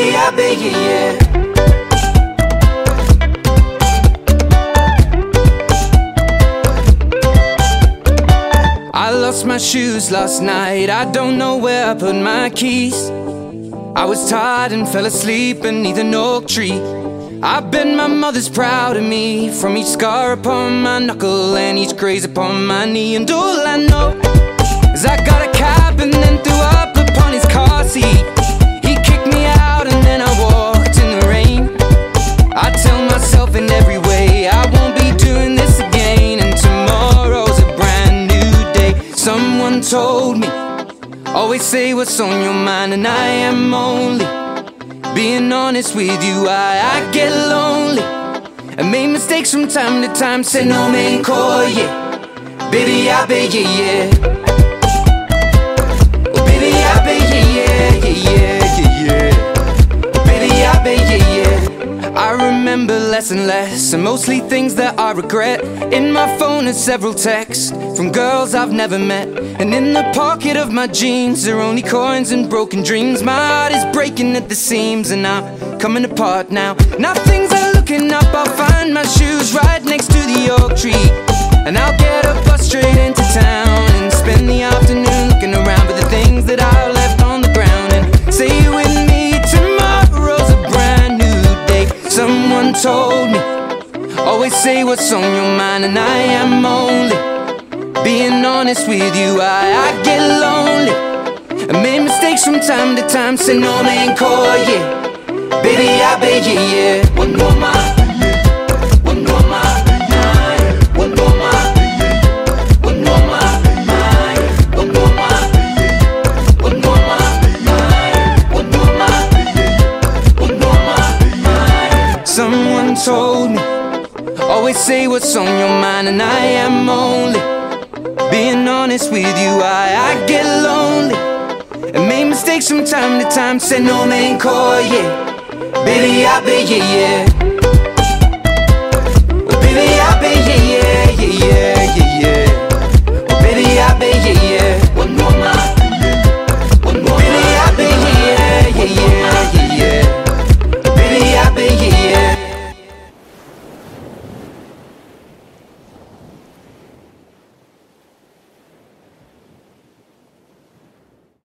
I yeah, lost my shoes last night. I don't know where I put my keys. I was tired and fell asleep beneath an oak tree. I bet my mother's proud of me from each scar upon my knuckle and each graze upon my knee. And all I know always say what's on your mind, and I am only being honest with you. I, I get lonely. I make mistakes from time to time, say no man call, yeah. Baby, I bet, yeah, yeah. I remember less and less, and mostly things that I regret. In my phone are several texts from girls I've never met. And in the pocket of my jeans are only coins and broken dreams. My heart is breaking at the seams, and I'm coming apart now. Now always say what's on your mind, and I am only being honest with you. I, I get lonely. I make mistakes from time to time, say no man call, yeah. Baby, I bet, yeah, yeah. One more. Someone told me, always say what's on your mind, and I am only being honest with you. I, I get lonely and make mistakes from time to time. Say no man call, yeah. Baby, I bet, yeah, yeah.